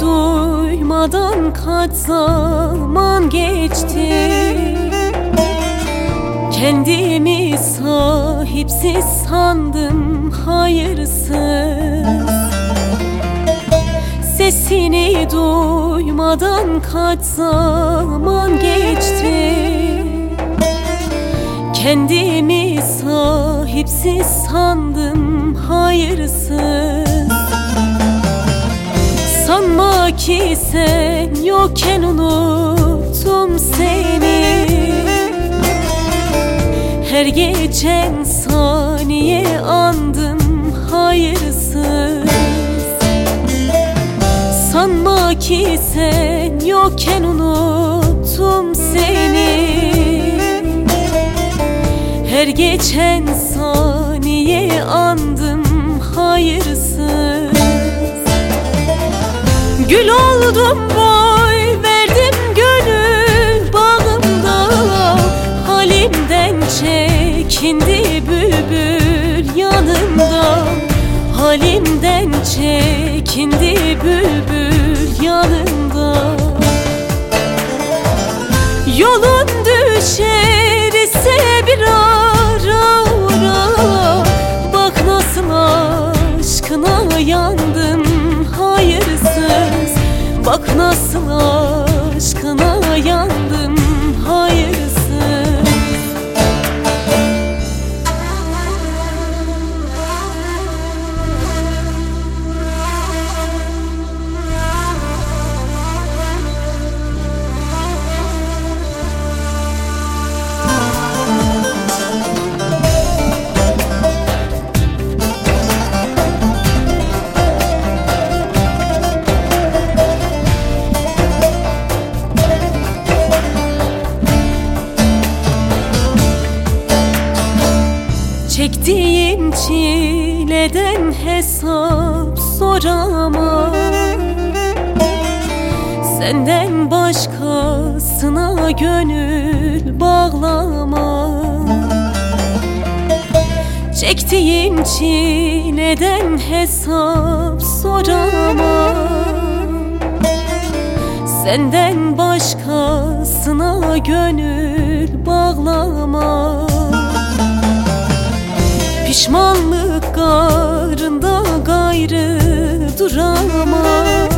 Duymadan kaç zaman geçti? Kendimi sahipsiz sandım hayırsız. Sesini duymadan kaç zaman geçti? Kendimi sahipsiz sandım hayırsız Sanma ki sen yokken unuttum seni. Her geçen saniye andım hayırsız. Sanma ki sen yokken unuttum seni. Her geçen saniye andım hayırsız Gül oldum boy verdim gönül bağımda. Halimden çekindi bülbül yanımda. Halimden çekindi bülbül nasıl aşkına çileden hesap soramam. Senden başkasına gönül bağlamam. Çektiğim çileden hesap soramam. Senden başkasına gönül bağlamam duramam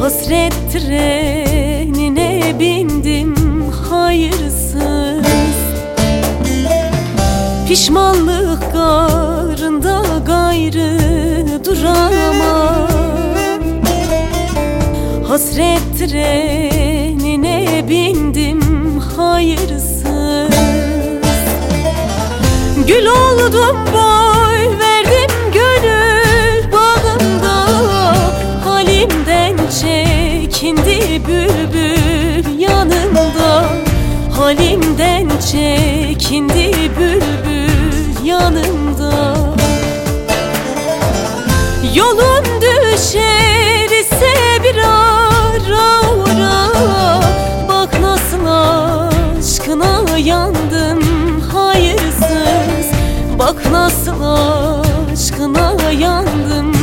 Hasret trenine bindim hayırsız. Pişmanlık garında gayrı duramam Hasret trenine bindim hayırsız. Gül oldum Halimden çekindi bülbül yanımda. Yolum düşer ise bir ara uğra. Bak nasıl aşkına yandım hayırsız. Bak nasıl aşkına yandım.